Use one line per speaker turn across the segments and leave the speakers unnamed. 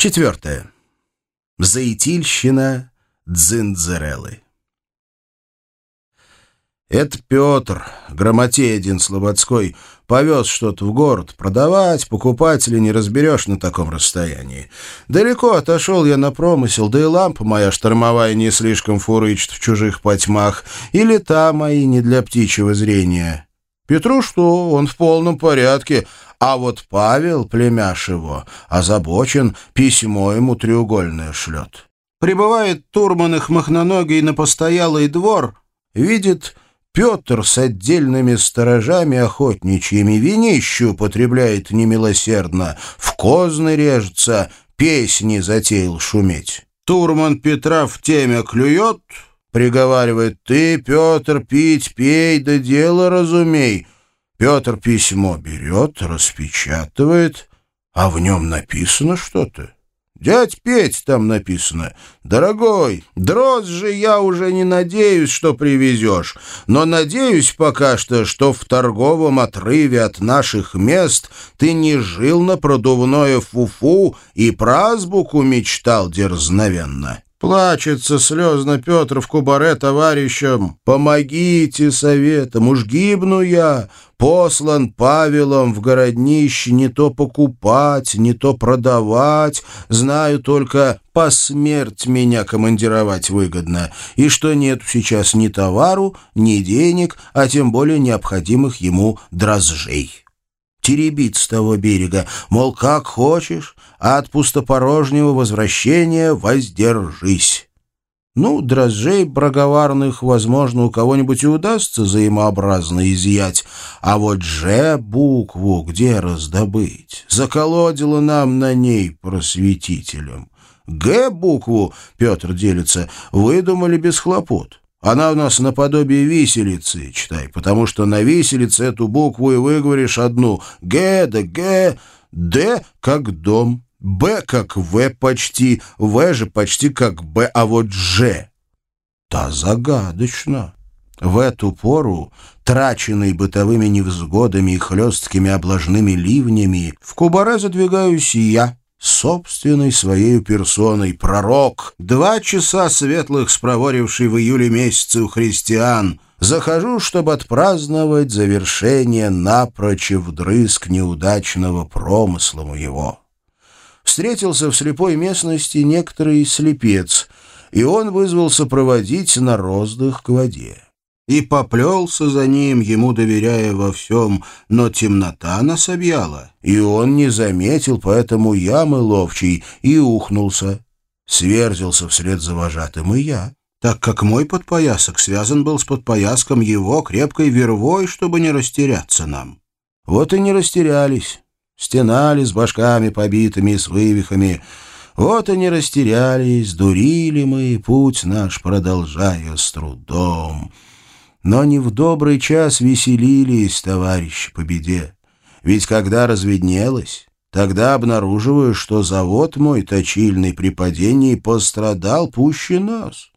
Четвертое. Заитильщина Дзиндзерелы. Это Петр, грамотей один слободской, повез что-то в город. Продавать, покупателей не разберешь на таком расстоянии. Далеко отошел я на промысел, да и лампа моя штормовая не слишком фурычит в чужих потьмах, и лета мои не для птичьего зрения. Петру что, он в полном порядке, а вот Павел, племяш его, озабочен, письмо ему треугольное шлет. Прибывает Турман их махноногий на постоялый двор, видит Петр с отдельными сторожами охотничьими винищу употребляет немилосердно, в козны режется, песни затеял шуметь. Турман Петра в теме клюет, приговаривает, «Ты, Петр, пить пей, да дело разумей». Петр письмо берет, распечатывает, а в нем написано что-то. «Дядь Петь» там написано. «Дорогой, дрозд же я уже не надеюсь, что привезешь, но надеюсь пока что, что в торговом отрыве от наших мест ты не жил на продувное фуфу и про азбуку мечтал дерзновенно». Плачется слезно Петр в кубаре товарищам. «Помогите советом, уж гибну я, послан Павелом в городнище не то покупать, не то продавать, знаю только по смерть меня командировать выгодно, и что нет сейчас ни товару, ни денег, а тем более необходимых ему дрожжей» теребит с того берега, мол, как хочешь, а от пустопорожнего возвращения воздержись. Ну, дрожжей браговарных, возможно, у кого-нибудь и удастся взаимообразно изъять, а вот «Ж» букву где раздобыть? Заколодило нам на ней просветителем. «Г» букву, Петр делится, выдумали без хлопот. Она у нас наподобие виселицы, читай, потому что на виселице эту букву и выговоришь одну. Г да Г, Д как дом, Б как В почти, В же почти как Б, а вот Ж. Та загадочно. В эту пору, траченный бытовыми невзгодами и хлесткими облажными ливнями, в Кубаре задвигаюсь я, собственной своей персоной, пророк, два часа светлых спроворивший в июле месяце у христиан, захожу, чтобы отпраздновать завершение напрочь вдрызг неудачного промысла моего. Встретился в слепой местности некоторый слепец, и он вызвался проводить на роздых к воде и поплелся за ним, ему доверяя во всем, но темнота нас и он не заметил, поэтому ямы ловчий и ухнулся. Сверзился вслед за вожатым и я, так как мой подпоясок связан был с подпояском его крепкой вервой, чтобы не растеряться нам. Вот и не растерялись, стенали с башками побитыми с вывихами, вот и не растерялись, дурили мы, путь наш продолжая с трудом» но не в добрый час веселились, товарищи, по беде. Ведь когда разведнелось, тогда обнаруживаю, что завод мой точильный при падении пострадал пуще нас.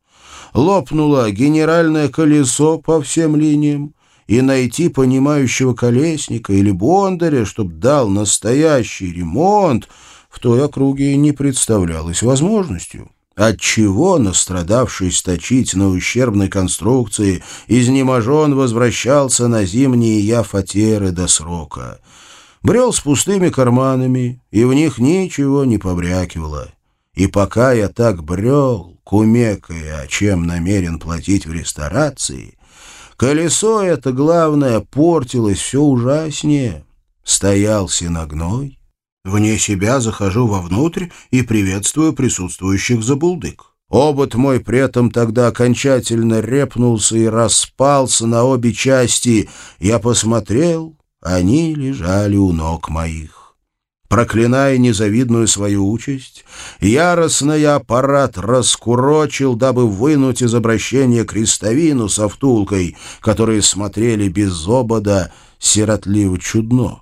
Лопнуло генеральное колесо по всем линиям, и найти понимающего колесника или бондаря, чтоб дал настоящий ремонт, в той округе не представлялось возможностью. Отчего, настрадавшись точить на ущербной конструкции, изнеможен возвращался на зимние яфатеры до срока. Брел с пустыми карманами, и в них ничего не побрякивало. И пока я так брел, кумекая, о чем намерен платить в ресторации, колесо это, главное, портилось все ужаснее. Стоял синогной, Вне себя захожу вовнутрь и приветствую присутствующих за булдык. Обод мой при этом тогда окончательно репнулся и распался на обе части. Я посмотрел, они лежали у ног моих. Проклиная незавидную свою участь, яростно я аппарат раскурочил, дабы вынуть из обращения крестовину со втулкой, которые смотрели без обода сиротливо чудно.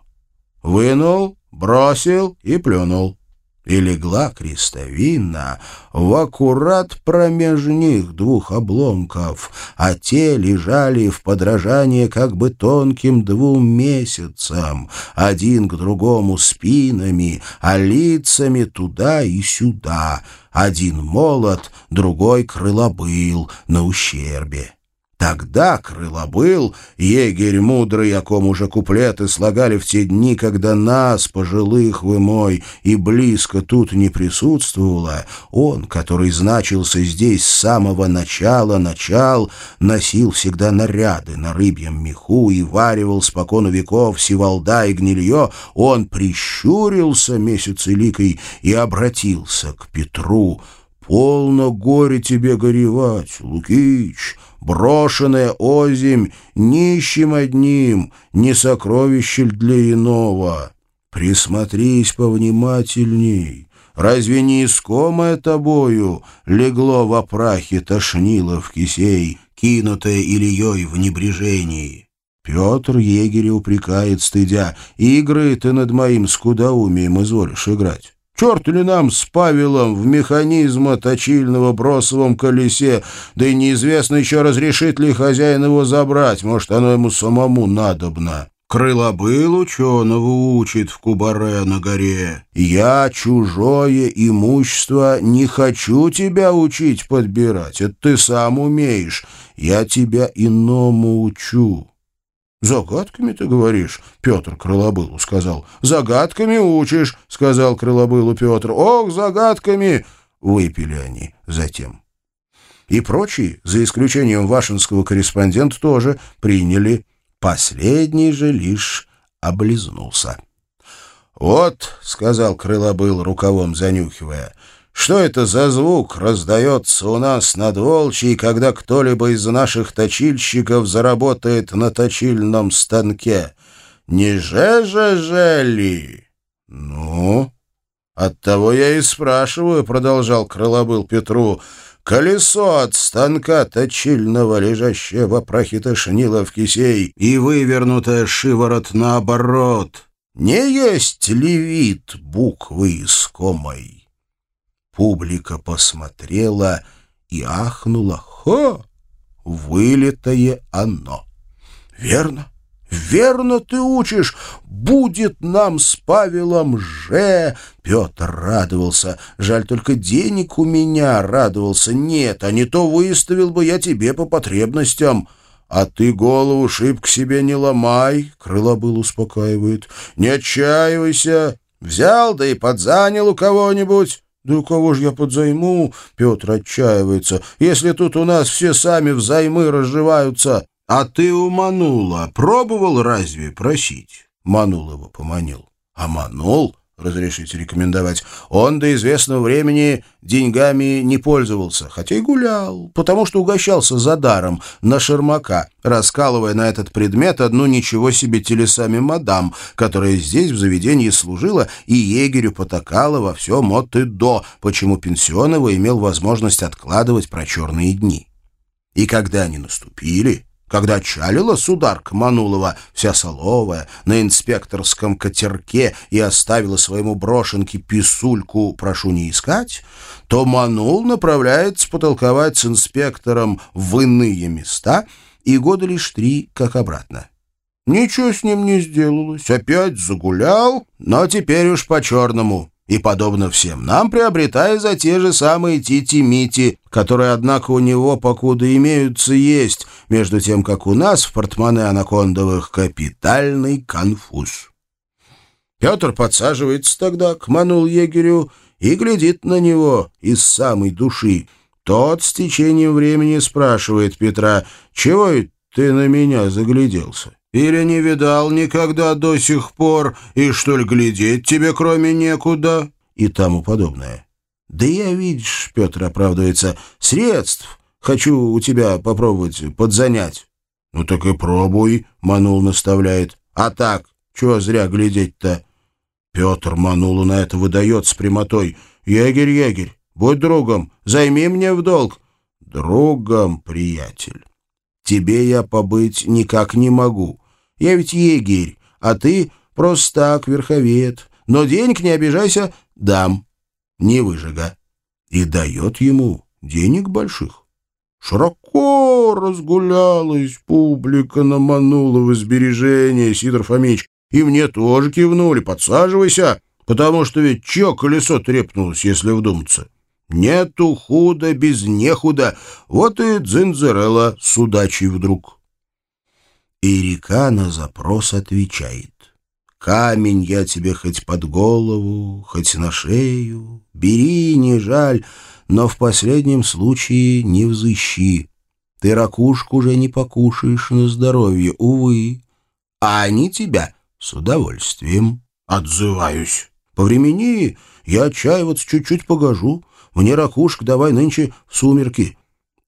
Вынул, бросил и плюнул. И легла крестовина в аккурат промеж них двух обломков, а те лежали в подражание как бы тонким двум месяцам, один к другому спинами, а лицами туда и сюда, один молот, другой крылобыл на ущербе. Тогда крылобыл, егерь мудрый, о ком уже куплеты слагали в те дни, когда нас, пожилых вы мой, и близко тут не присутствовало, он, который значился здесь с самого начала начал, носил всегда наряды на рыбьем меху и варивал спокону веков сиволда и гнилье, он прищурился месяц ликой и обратился к Петру. «Полно горе тебе горевать, Лукич!» Брошенная озимь, нищим одним, не сокровище для иного. Присмотрись повнимательней. Разве не искомое тобою легло во прахе в кисей, кинутое Ильей в небрежении? Петр егеря упрекает, стыдя, «Игры ты над моим скудоумием изволишь играть». Черт ли нам с Павелом в механизма точильного бросовом колесе, да и неизвестно еще, разрешит ли хозяин его забрать, может, оно ему самому надобно. Крылобыл ученого учит в Кубаре на горе. Я чужое имущество не хочу тебя учить подбирать, это ты сам умеешь, я тебя иному учу. «Загадками ты говоришь?» — Петр Крылобылу сказал. «Загадками учишь», — сказал Крылобылу Петр. «Ох, загадками!» — выпили они затем. И прочие, за исключением вашинского корреспондента, тоже приняли. Последний же лишь облизнулся. «Вот», — сказал Крылобыл, рукавом занюхивая, — что это за звук раздается у нас над Волчьей, когда кто-либо из наших точильщиков заработает на точильном станке? Не же-же-же ли? Ну, оттого я и спрашиваю, — продолжал Крылобыл Петру, — колесо от станка точильного, лежащее в опрахе тошнило в кисей, и вывернутое шиворот наоборот. Не есть ли вид буквы искомой? Публика посмотрела и ахнула. «Хо! Вылитое оно!» «Верно, верно ты учишь! Будет нам с Павелом же!» Петр радовался. «Жаль, только денег у меня радовался нет, а не то выставил бы я тебе по потребностям». «А ты голову шибко себе не ломай», — Крылобыл успокаивает. «Не отчаивайся. Взял, да и подзанял у кого-нибудь. «Да кого же я подзайму?» — Петр отчаивается. «Если тут у нас все сами взаймы разживаются. А ты у Манула пробовал разве просить?» Манул его поманил. «А Манул?» Разрешите рекомендовать, он до известного времени деньгами не пользовался, хотя и гулял, потому что угощался за даром на шермака, раскалывая на этот предмет одну ничего себе телесами мадам, которая здесь в заведении служила и егерю потакала во всем от и до, почему Пенсионова имел возможность откладывать про черные дни. И когда они наступили, когда чалила сударка Манулова, вся соловая, на инспекторском катерке и оставила своему брошенке писульку «прошу не искать», то Манул направляется потолковать с инспектором в иные места и года лишь три, как обратно. Ничего с ним не сделалось, опять загулял, но теперь уж по-черному и, подобно всем нам, приобретая за те же самые тити-мити, которые, однако, у него покуда имеются есть, между тем, как у нас в портмоне анакондовых капитальный конфуз. Петр подсаживается тогда к манул егерю и глядит на него из самой души. Тот с течением времени спрашивает Петра, «Чего ты на меня загляделся?» Или не видал никогда до сих пор, и что ли глядеть тебе кроме некуда?» и тому подобное. «Да я, видишь, — Петр оправдывается, — средств хочу у тебя попробовать подзанять». «Ну так и пробуй», — Манул наставляет. «А так, чего зря глядеть-то?» Петр Манулу на это выдает с прямотой. «Егерь, егерь, будь другом, займи мне в долг». «Другом, приятель, тебе я побыть никак не могу. Я ведь егерь, а ты просто так, верховед. Но денег, не обижайся, дам. не выжига, и дает ему денег больших. Широко разгулялась публика, наманула в сбережения, Сидор Фомич, и мне тоже кивнули, подсаживайся, потому что ведь чье колесо трепнулось, если вдуматься. Нету худа без нехуда, вот и Дзинзерелла с удачей вдруг. И река на запрос отвечает. Камень я тебе хоть под голову, хоть на шею, бери, не жаль, но в последнем случае не взыщи. Ты ракушку уже не покушаешь на здоровье, увы, а они тебя с удовольствием отзываюсь. По времени я отчаиваться чуть-чуть погожу, мне ракушка давай нынче в сумерки.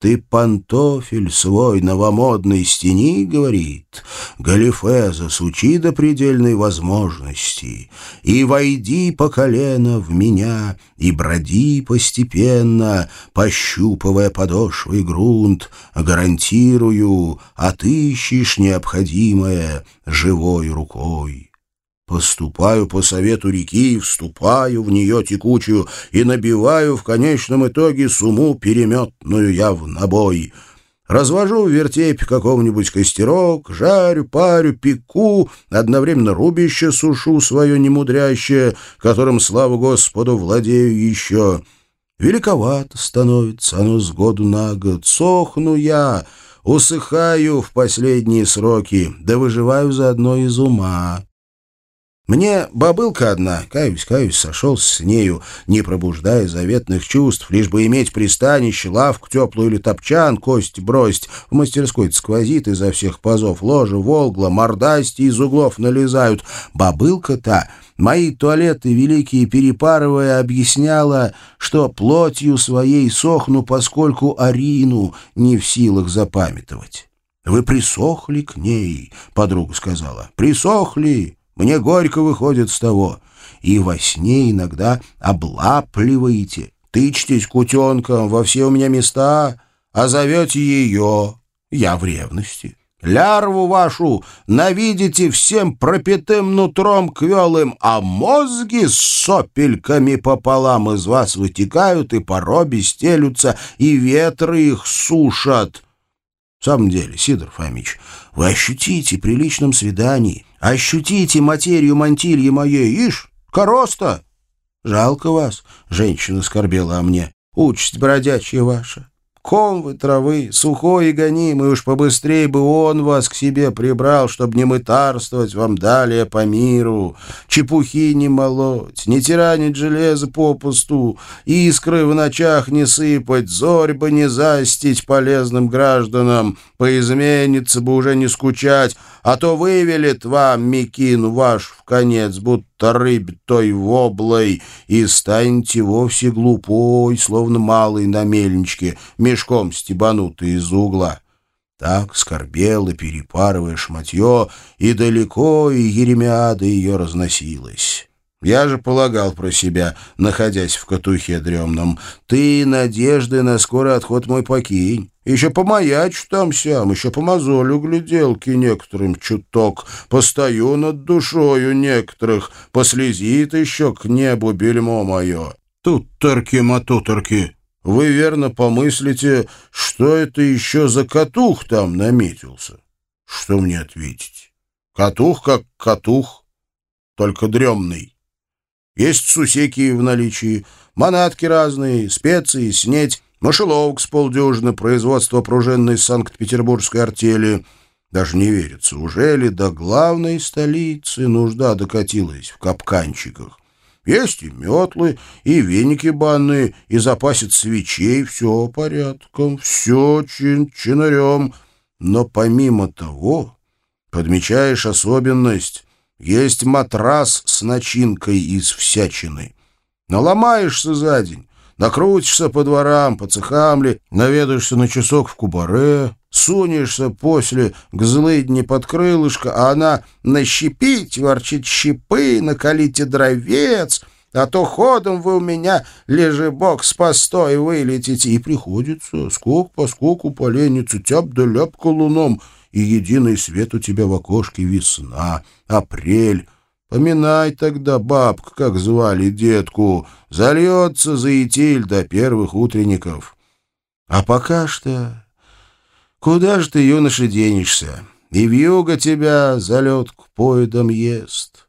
Ты пантофель свой новомодный стени, говорит, галифе засучи до предельной возможности, и войди по колено в меня, и броди постепенно, пощупывая подошвой грунт, гарантирую, отыщешь необходимое живой рукой. Поступаю по совету реки, вступаю в нее текучую и набиваю в конечном итоге сумму переметную я в набой. Развожу в вертепе какого-нибудь костерок, жарю, парю, пеку, одновременно рубище сушу свое немудрящее, которым, слава Господу, владею еще. Великовато становится оно с году на год, сохну я, усыхаю в последние сроки, да выживаю заодно из ума. Мне бабылка одна, каюсь, каюсь, сошелся с нею, не пробуждая заветных чувств, лишь бы иметь пристанище, лавку теплую или топчан, кость бросить. В мастерской сквозит изо всех пазов, ложа, волгла, мордасти из углов налезают. Бабылка-то мои туалеты великие перепарывая объясняла, что плотью своей сохну, поскольку Арину не в силах запамятовать. «Вы присохли к ней», — подруга сказала, — «присохли». Мне горько выходит с того. И во сне иногда облапливаете, тычтесь кутенком во все у меня места, а зовете ее. Я в ревности. Лярву вашу навидите всем пропитым нутром квелым, а мозги с сопельками пополам из вас вытекают и поробе стелются, и ветры их сушат. В самом деле, Сидор Фомич, вы ощутите при личном свидании, ощутите материю мантильи моей, ишь, короста. Жалко вас, женщина скорбела о мне, участь бродячая ваша. Ком вы травы, сухой и гонимый, уж побыстрее бы он вас к себе прибрал, чтобы не мытарствовать вам далее по миру, чепухи не молоть, не тиранить железо попусту, искры в ночах не сыпать, зорь бы не застить полезным гражданам, поизмениться бы уже не скучать, а то вывелит вам Микин ваш в конец, будто рыбь той воблой, и станете вовсе глупой, словно малый на мельничке, мешком стебанутый из угла. Так скорбела, перепарывая шматье, и далеко, и Еремиада ее разносилась. Я же полагал про себя, находясь в катухе дремном, ты надежды на скорый отход мой покинь. Еще помаячу там-сям, еще помазолю гляделки некоторым чуток, постою над душою некоторых, послезит еще к небу бельмо мое. Тут торки-матуторки. Вы верно помыслите, что это еще за катух там наметился? Что мне ответить? Катух как катух, только дремный. Есть сусеки в наличии, манатки разные, специи, снеть, мышеловок с полдюжины, производство пружинной Санкт-Петербургской артели. Даже не верится, уже ли до главной столицы нужда докатилась в капканчиках? Есть и метлы, и веники банные, и запасец свечей, все порядком, все чин-чинарем. Но помимо того, подмечаешь особенность, есть матрас с начинкой из всячины. Наломаешься за день, накрутишься по дворам, по цехам ли, наведаешься на часок в кубаре, сунешься после к злыдни под крылышко, а она нащипить, ворчит щипы, накалите дровец, а то ходом вы у меня, лежебок, с постой вылетите. И приходится скок по скоку поленницу, тяп да ляпка луном — и единый свет у тебя в окошке весна, апрель. Поминай тогда, бабка, как звали детку. Зальется заитиль до первых утренников. А пока что... Куда ж ты, юноша, денешься? И вьюга тебя залетку поедом ест.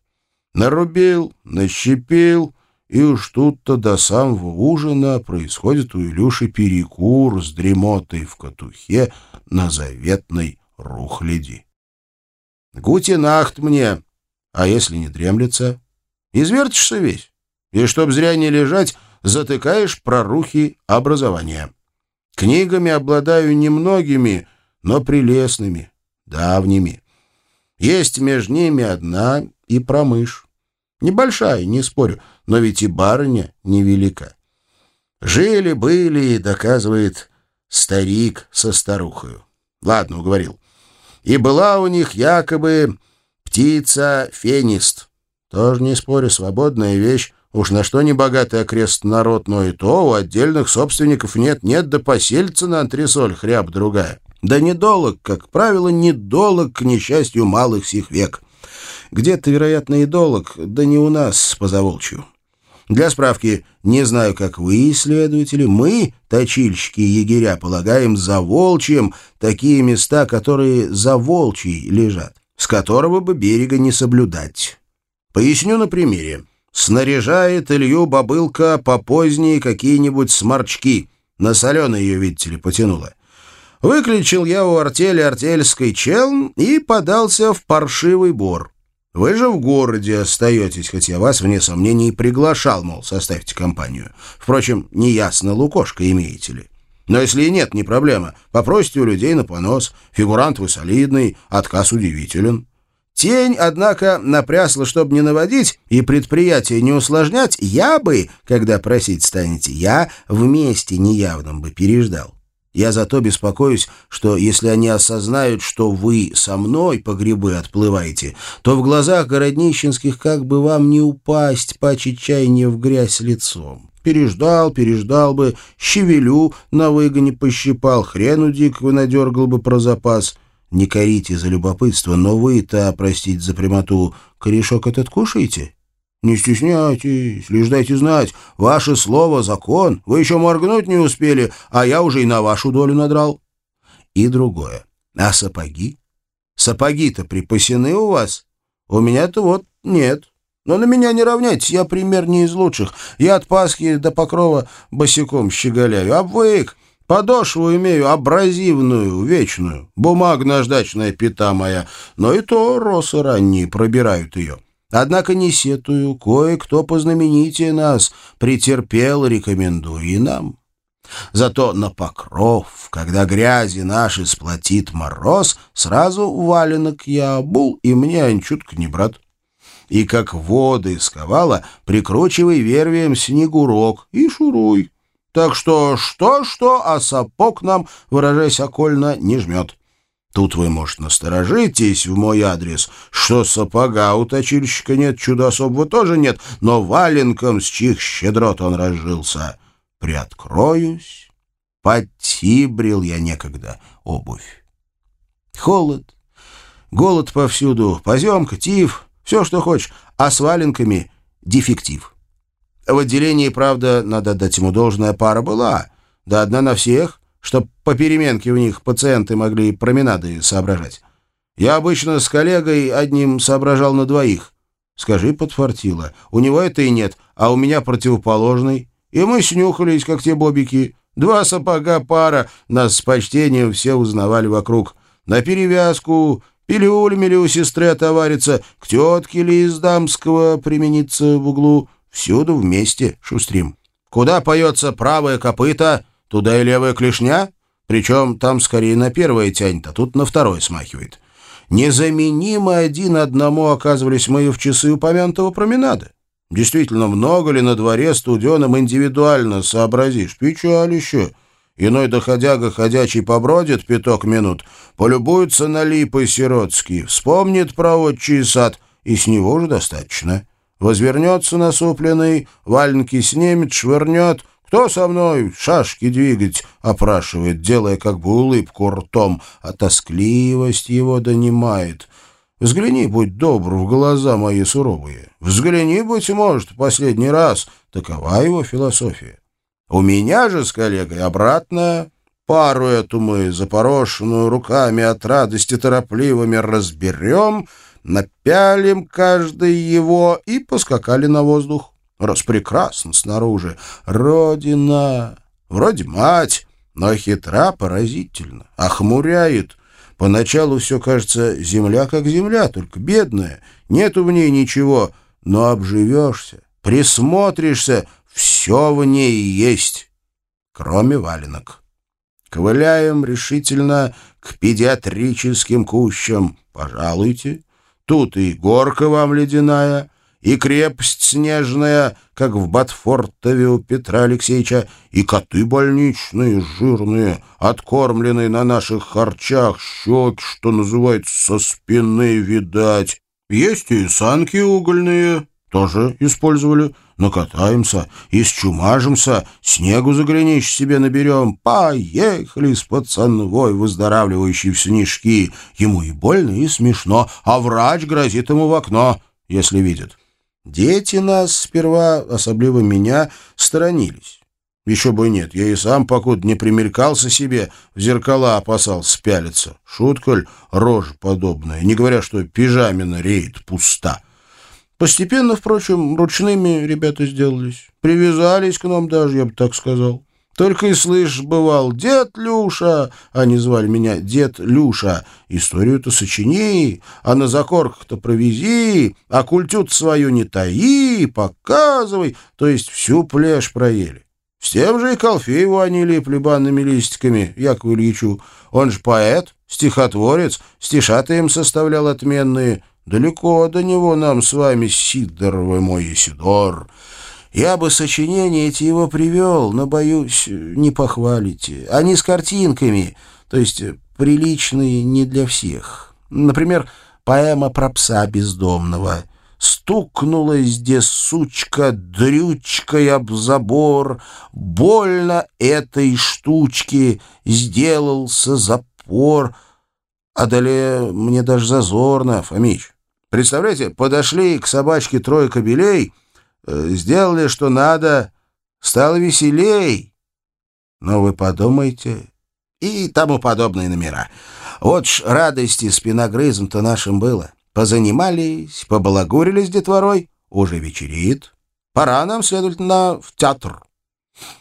Нарубил, нащепил, и уж тут-то до самого ужина происходит у Илюши перекур с дремотой в катухе на заветной рухляди. Гутинахт мне, а если не дремлется? Извертишься весь, и чтоб зря не лежать, затыкаешь прорухи образования. Книгами обладаю немногими, но прелестными, давними. Есть между ними одна и промышь. Небольшая, не спорю, но ведь и барыня невелика. Жили-были, доказывает старик со старухою. Ладно, уговорил. И была у них якобы птица фенист. Тоже не спорю, свободная вещь. Уж на что не богатый окрест народ, но и то у отдельных собственников нет-нет, да посельца на антресоль хряб другая. Да недолог, как правило, недолог, к несчастью, малых сих век. Где-то, вероятно, и долог, да не у нас, по заволчью. Для справки, не знаю, как вы, исследователи, мы, точильщики егеря, полагаем за волчьим такие места, которые за волчьей лежат, с которого бы берега не соблюдать. Поясню на примере. Снаряжает Илью бобылка по поздние какие-нибудь сморчки. На соленое ее, видите ли, потянуло. Выключил я у артели артельской челн и подался в паршивый бор. Вы же в городе остаетесь, хоть я вас, вне сомнений, приглашал, мол, составьте компанию. Впрочем, неясно, лукошка имеете ли. Но если и нет, не проблема. Попросите у людей на понос. Фигурант вы солидный, отказ удивителен. Тень, однако, напрясла, чтобы не наводить и предприятие не усложнять, я бы, когда просить станете, я вместе неявным бы переждал. Я зато беспокоюсь, что если они осознают, что вы со мной по грибы отплываете, то в глазах городнищенских как бы вам не упасть по чайне в грязь лицом. Переждал, переждал бы, щевелю на выгоне пощипал, хрену дикого надергал бы про запас. Не корите за любопытство, но вы-то, простите за прямоту, корешок этот кушаете? «Не стесняйтесь, лишь дайте знать. Ваше слово — закон. Вы еще моргнуть не успели, а я уже и на вашу долю надрал». И другое. «А сапоги? Сапоги-то припасены у вас? У меня-то вот нет. Но на меня не равняйтесь, я пример не из лучших. Я от Пасхи до Покрова босиком щеголяю. Обвык. Подошву имею абразивную, вечную. Бумагно-ждачная пята моя. Но и то росы ранние пробирают ее». Однако не сетую, кое-кто познаменитее нас претерпел, рекомендуя и нам. Зато на покров, когда грязи наши сплотит мороз, сразу валенок я обул, и мне анчутка не брат. И как воды сковала, прикручивай вервием снегурок и шуруй. Так что что-что, а сапог нам, выражаясь окольно, не жмет. Тут вы, может, насторожитесь в мой адрес, что сапога у точильщика нет, чуда особого тоже нет, но валенком, с чих щедрот он разжился. Приоткроюсь, подтибрил я некогда обувь. Холод, голод повсюду, поземка, тиф, все, что хочешь, а с валенками дефектив. В отделении, правда, надо дать ему должная пара была, да одна на всех, чтоб по переменке у них пациенты могли променады соображать. Я обычно с коллегой одним соображал на двоих. Скажи, подфартило. У него это и нет, а у меня противоположный. И мы снюхались, как те бобики. Два сапога пара, нас с почтением все узнавали вокруг. На перевязку, пилюлями ли у сестры отоварится, к тетке ли из дамского примениться в углу. Всюду вместе шустрим. Куда поется правое копыто, Туда и левая клешня, причем там скорее на первое тянет, а тут на второе смахивает. Незаменимо один одному оказывались мы в часы упомянутого променада. Действительно, много ли на дворе студеном индивидуально сообразишь? Печалище. Иной доходяга ходячий побродит пяток минут, полюбуется на липы сиротские, вспомнит про отчий сад, и с него уже достаточно. Возвернется насупленный, валенки снимет, швырнет — «Кто со мной шашки двигать?» — опрашивает, делая как бы улыбку ртом, а тоскливость его донимает. Взгляни, будь добр, в глаза мои суровые. Взгляни, быть может, последний раз. Такова его философия. У меня же с коллегой обратная. Пару эту мы, запорошенную руками от радости торопливыми, разберем, напялим каждый его и поскакали на воздух. Распрекрасно снаружи. Родина! Вроде мать, но хитра поразительно. Охмуряет. Поначалу все кажется земля как земля, только бедная. Нету в ней ничего, но обживешься, присмотришься, все в ней есть, кроме валенок. Ковыляем решительно к педиатрическим кущам. Пожалуйте, тут и горка вам ледяная, и крепость снежная, как в Батфортове у Петра Алексеевича, и коты больничные, жирные, откормленные на наших харчах, щеки, что называется, со спины видать. Есть и санки угольные, тоже использовали. Накатаемся, исчумажимся, снегу за гринищ себе наберем. Поехали с пацанвой, выздоравливающей в снежки. Ему и больно, и смешно, а врач грозит ему в окно, если видит. Дети нас сперва, особливо меня, сторонились. Еще бы нет, я и сам, покуда не примелькался себе, в зеркала опасался пялиться. Шутка ль, рожа подобная, не говоря, что пижамина реет пуста. Постепенно, впрочем, ручными ребята сделались. Привязались к нам даже, я бы так сказал. Только и слышь, бывал, дед Люша, они звали меня дед Люша. Историю-то сочини, а на закорках-то провези, а культю свою не таи, показывай, то есть всю плешь проели. С тем же и Колфееву они липли банными листиками, Якову Ильичу. Он же поэт, стихотворец, стишаты им составлял отменные. Далеко до него нам с вами, Сидоровы мой Исидор. Я бы сочинение эти его привел, но, боюсь, не похвалите. Они с картинками, то есть приличные не для всех. Например, поэма про пса бездомного. Стукнулась здесь сучка дрючкой об забор, Больно этой штучке сделался запор. А далее мне даже зазорно, Фомич. Представляете, подошли к собачке трое кобелей — Э, сделали, что надо, стало веселей. Но вы подумайте и тому подобные номера. Вот ж радости спиногрызм-то нашим было. Позанимались, побалагурили с детворой, уже вечерит. Пора нам, следовательно, в театр.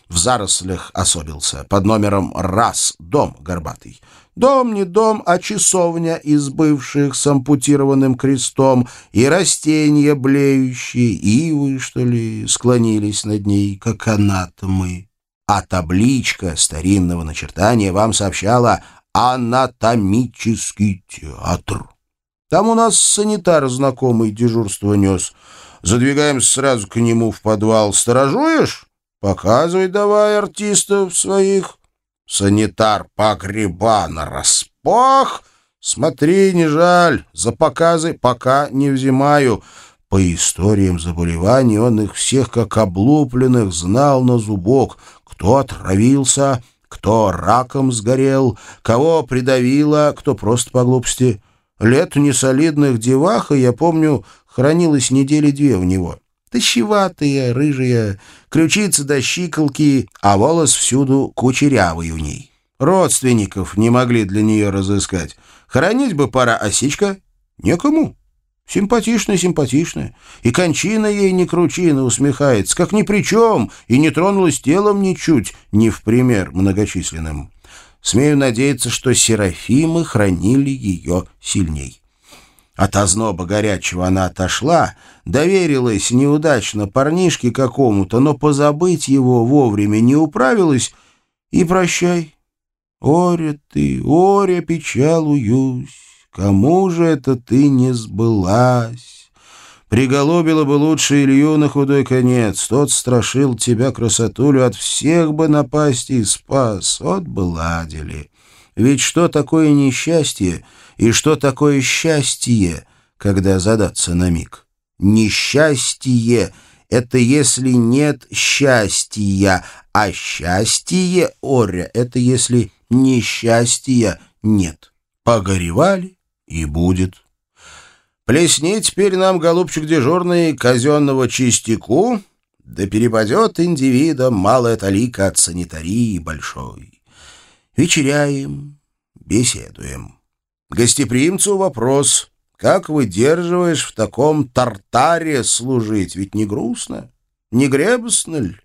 В зарослях особился, под номером «Раз», дом горбатый. Дом не дом, а часовня из бывших с ампутированным крестом, и растения блеющие, ивы, что ли, склонились над ней, как анатомы. А табличка старинного начертания вам сообщала «Анатомический театр». Там у нас санитар знакомый дежурство нес. Задвигаемся сразу к нему в подвал. «Сторожуешь? Показывай давай артистов своих». Санитар погреба на распах. Смотри, не жаль, за показы пока не взимаю. По историям заболеваний он их всех, как облупленных, знал на зубок. Кто отравился, кто раком сгорел, кого придавило, кто просто по глупости. Лет несолидных деваха, я помню, хранилось недели две у него. Тащеватая, рыжая, ключица до щиколки, а волос всюду кучерявый у ней. Родственников не могли для нее разыскать. Хоронить бы пара осичка. Некому. Симпатичная, симпатичная. И кончина ей не кручина усмехается, как ни при чем, и не тронулась телом ничуть, не в пример многочисленным. Смею надеяться, что Серафимы хранили ее сильней. От озноба горячего она отошла, доверилась неудачно парнишке какому-то, но позабыть его вовремя не управилась, и прощай. Оре ты, оре печалуюсь, кому же это ты не сбылась? Приголубила бы лучше Илью на худой конец, тот страшил тебя красотулю, от всех бы напасть и спас, вот бы ладили. Ведь что такое несчастье и что такое счастье, когда задаться на миг? Несчастье — это если нет счастья, а счастье, Оря, — это если несчастья нет. Погоревали — и будет. Плесни теперь нам, голубчик дежурный, казенного чистяку, да перепадет индивидам малая талика от санитарии большой. Вечеряем, беседуем. Гостеприимцу вопрос, как выдерживаешь в таком тартаре служить, ведь не грустно, не гребостно ли?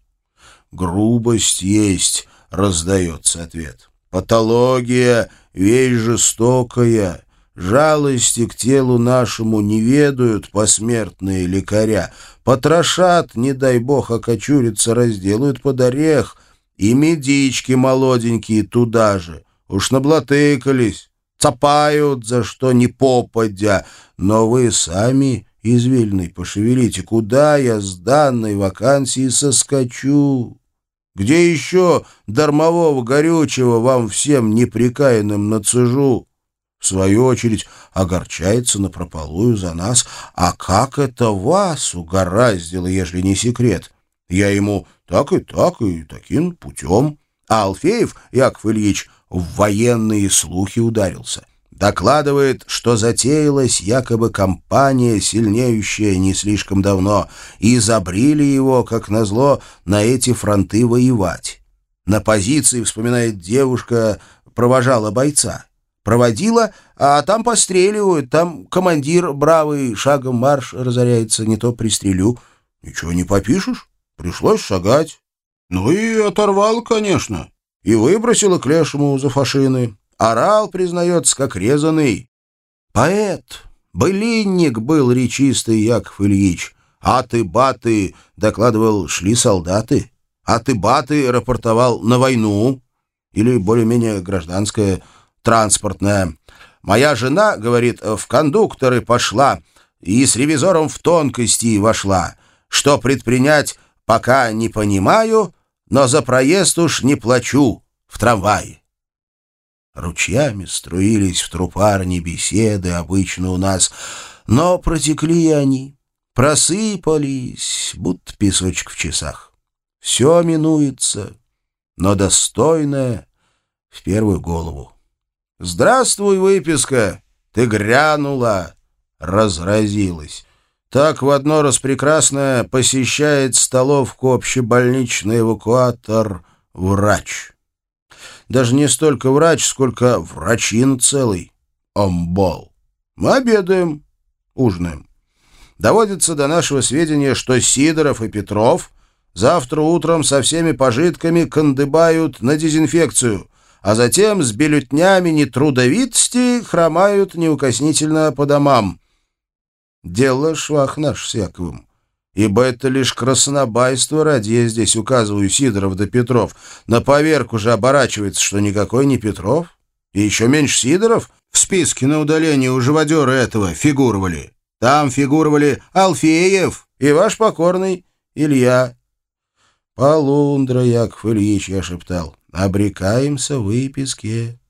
Грубость есть, раздается ответ. Патология, вещь жестокая, жалости к телу нашему не ведают посмертные лекаря, потрошат, не дай бог, окочуриться разделают под орех, и медички молоденькие туда же, уж наблатыкались, цапают, за что не попадя, но вы сами извильный пошевелите, куда я с данной вакансии соскочу? Где еще дармового горючего вам всем неприкаянным нацежу? В свою очередь огорчается напропалую за нас. А как это вас угораздило, ежели не секрет? Я ему так и так и таким путем. А Алфеев, Яков Ильич, в военные слухи ударился. Докладывает, что затеялась якобы компания, сильнеющая не слишком давно, и изобрили его, как назло, на эти фронты воевать. На позиции, вспоминает девушка, провожала бойца. Проводила, а там постреливают, там командир бравый шагом марш разоряется, не то пристрелю. Ничего не попишешь, пришлось шагать. Ну и оторвал, конечно, и выбросила к лешему за фашины. Орал, признается, как резанный. Поэт, былинник был речистый Яков Ильич. А ты баты, докладывал, шли солдаты. А ты баты рапортовал на войну. Или более-менее гражданская, транспортная. Моя жена, говорит, в кондукторы пошла и с ревизором в тонкости вошла. Что предпринять, пока не понимаю, но за проезд уж не плачу в трамвае. Ручьями струились в трупарне беседы, обычно у нас, но протекли они, просыпались, будто песочек в часах. Все минуется, но достойное в первую голову. «Здравствуй, выписка! Ты грянула!» Разразилась. Так в одно раз прекрасное посещает столовку общебольничный эвакуатор врач даже не столько врач, сколько врачин целый. Омбол. Мы обедаем, ужинаем. Доводится до нашего сведения, что Сидоров и Петров завтра утром со всеми пожитками кандыбают на дезинфекцию, а затем с бюллетнями нетрудовитости хромают неукоснительно по домам. Дело швах наш с ибо это лишь краснобайство ради я здесь указываю Сидоров да Петров. На поверку же оборачивается, что никакой не Петров, и еще меньше Сидоров в списке на удаление у живодера этого фигурировали. Там фигурировали Алфеев и ваш покорный Илья. «Полундра, Яков Ильич», — я шептал, — «обрекаемся в выписке».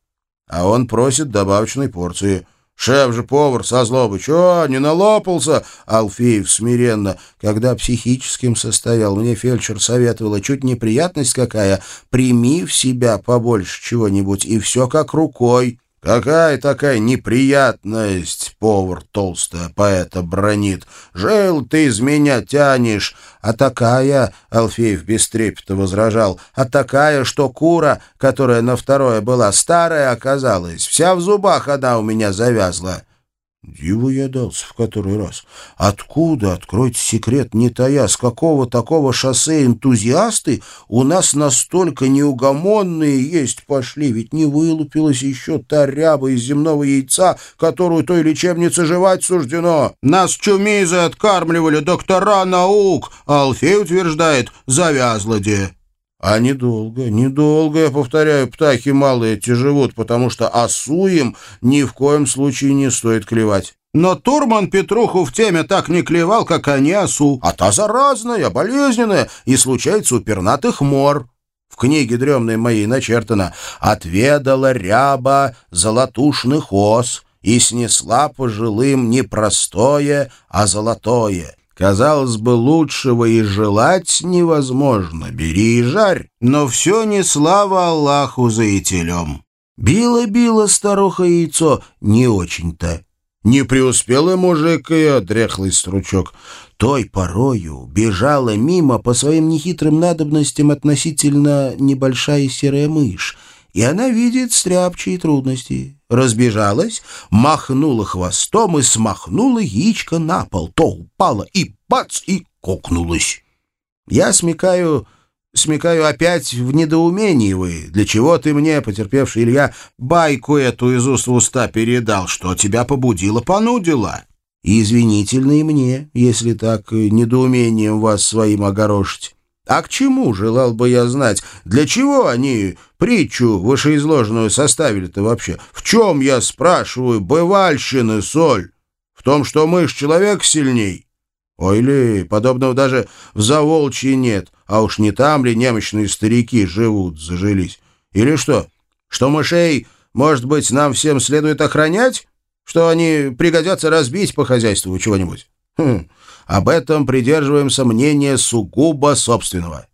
А он просит добавочной порции — Шеф же повар со злобы. Чё, не налопался? Алфеев смиренно. Когда психическим состоял, мне фельдшер советовала, чуть неприятность какая, прими в себя побольше чего-нибудь, и все как рукой. Какая такая неприятность, повар толстая поэта бронит. Жил ты из меня тянешь. А такая, Алфеев без трепета возражал, а такая, что кура, которая на второе была старая, оказалась. Вся в зубах она у меня завязла. Диву я дался в который раз. Откуда, откройте секрет, не тая, с какого такого шоссе энтузиасты у нас настолько неугомонные есть пошли, ведь не вылупилась еще та ряба из земного яйца, которую той лечебнице жевать суждено. Нас чумизы откармливали доктора наук, а Алфей утверждает, завязла де. А недолго, недолго, я повторяю, птахи малые эти живут, потому что осу им ни в коем случае не стоит клевать. Но Турман Петруху в теме так не клевал, как они осу. А та заразная, болезненная и случается у пернатых мор. В книге дремной моей начертано «Отведала ряба золотушных ос и снесла пожилым не простое, а золотое». Казалось бы, лучшего и желать невозможно, бери и жарь, но все не слава Аллаху за ителем. Била-била старуха яйцо, не очень-то. Не преуспел и мужик ее, дряхлый стручок. Той порою бежала мимо по своим нехитрым надобностям относительно небольшая серая мышь, и она видит стряпчие трудности. Разбежалась, махнула хвостом и смахнула яичко на пол. То упала и бац, и кокнулась. Я смекаю смекаю опять в недоумении вы. Для чего ты мне, потерпевший Илья, байку эту из уст в уста передал, что тебя побудило, понудило? И извинительно и мне, если так недоумением вас своим огорошить. А к чему, желал бы я знать, для чего они притчу вышеизложенную составили-то вообще? В чем, я спрашиваю, бывальщины соль? В том, что мышь человек сильней? Ой ли, подобного даже в Заволчье нет, а уж не там ли немощные старики живут, зажились? Или что? Что мышей, может быть, нам всем следует охранять? Что они пригодятся разбить по хозяйству чего-нибудь? Хм, об этом придерживаемся мнения сугубо собственного.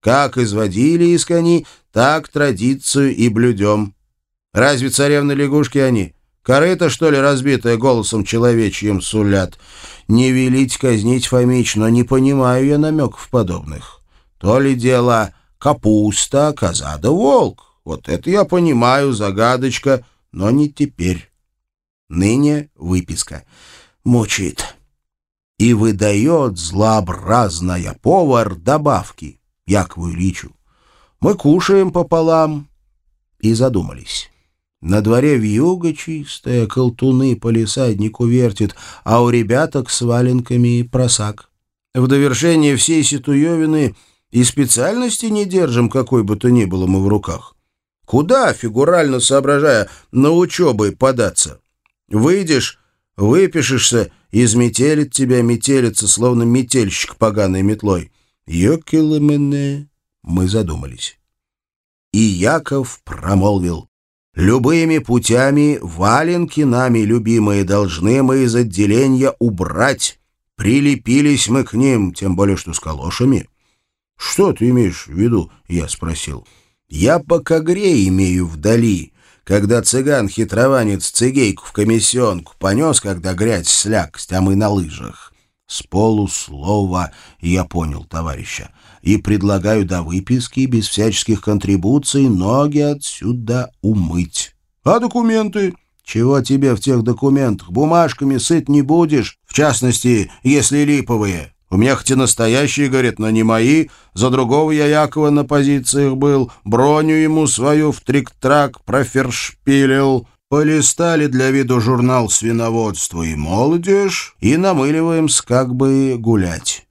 Как изводили из кони, так традицию и блюдем. Разве царевны лягушки они? Корыто, что ли, разбитое голосом человечьим сулят? Не велить казнить Фомич, но не понимаю я намеков подобных. То ли дело капуста, коза да волк. Вот это я понимаю, загадочка, но не теперь. Ныне выписка. Мучает. И выдает злообразная повар добавки Якову Ильичу. Мы кушаем пополам и задумались. На дворе вьюга чистая, колтуны по лесаднику вертит, а у ребяток с валенками просак. В довершение всей ситуевины и специальности не держим, какой бы то ни было мы в руках. Куда, фигурально соображая, на учебы податься? Выйдешь, выпишешься, изметелит тебя метелица, словно метельщик поганой метлой. Йокелемене, мы задумались. И Яков промолвил. Любыми путями валенки нами, любимые, должны мы из отделения убрать. Прилепились мы к ним, тем более что с калошами. — Что ты имеешь в виду? — я спросил. — Я по когре имею вдали, когда цыган-хитрованец цигейку в комиссионку понес, когда грязь слякость, а мы на лыжах. С полуслова я понял товарища и предлагаю до выписки без всяческих контрибуций ноги отсюда умыть. А документы? Чего тебе в тех документах? Бумажками сыт не будешь, в частности, если липовые. У меня хоть и настоящие, говорит, но не мои. За другого я Якова на позициях был. Броню ему свою в трик-трак профершпилил. Полистали для виду журнал «Свиноводство и молодежь» и намыливаемся как бы гулять.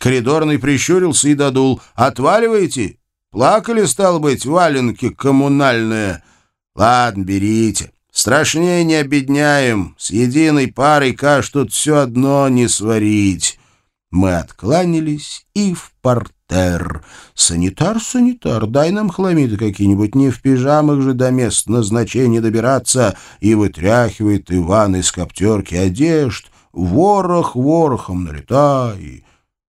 Коридорный прищурился и додул. «Отваливаете? Плакали, стал быть, валенки коммунальные? Ладно, берите. Страшнее не обедняем. С единой парой каш тут все одно не сварить». Мы откланялись и в портер. «Санитар, санитар, дай нам хламиды какие-нибудь, не в пижамах же до мест назначения добираться». И вытряхивает Иван из коптерки одежд, ворох ворохом налетай.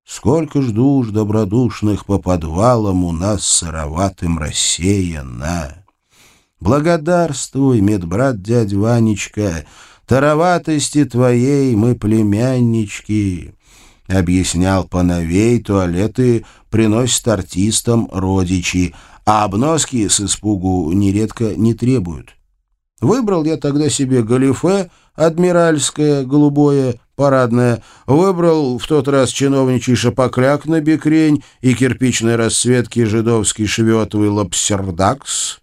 Сколько ж душ добродушных по подвалам у нас сыроватым рассеяно. Благодарствуй, медбрат дядь Ванечка, тароватости твоей мы племяннички. Объяснял поновей, туалеты приносят артистам родичи, а обноски с испугу нередко не требуют. Выбрал я тогда себе галифе адмиральское, голубое, парадное. Выбрал в тот раз чиновничий шапокляк на бекрень и кирпичной расцветки жидовский шветовый лапсердакс.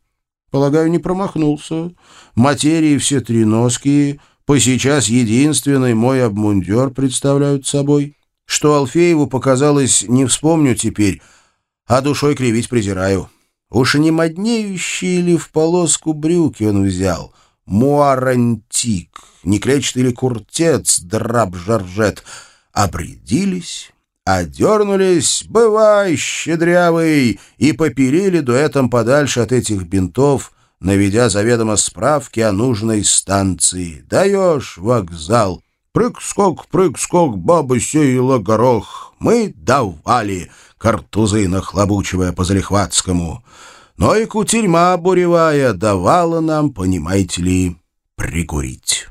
Полагаю, не промахнулся. Материи все три носки, по сейчас единственный мой обмундер представляют собой. Что Алфееву показалось, не вспомню теперь, а душой кривить презираю. Уж не моднеющие ли в полоску брюки он взял? Муарантик, не клетчатый ли куртец, драб-жаржет. Обрядились, одернулись, бывай, щедрявый, и попилили дуэтом подальше от этих бинтов, наведя заведомо справки о нужной станции. Даешь вокзал. Прыг-скок, прыг-скок, баба сеяла горох. Мы давали, картузы нахлобучивая по залихватскому. Но и кутерьма буревая давала нам, понимаете ли, прикурить.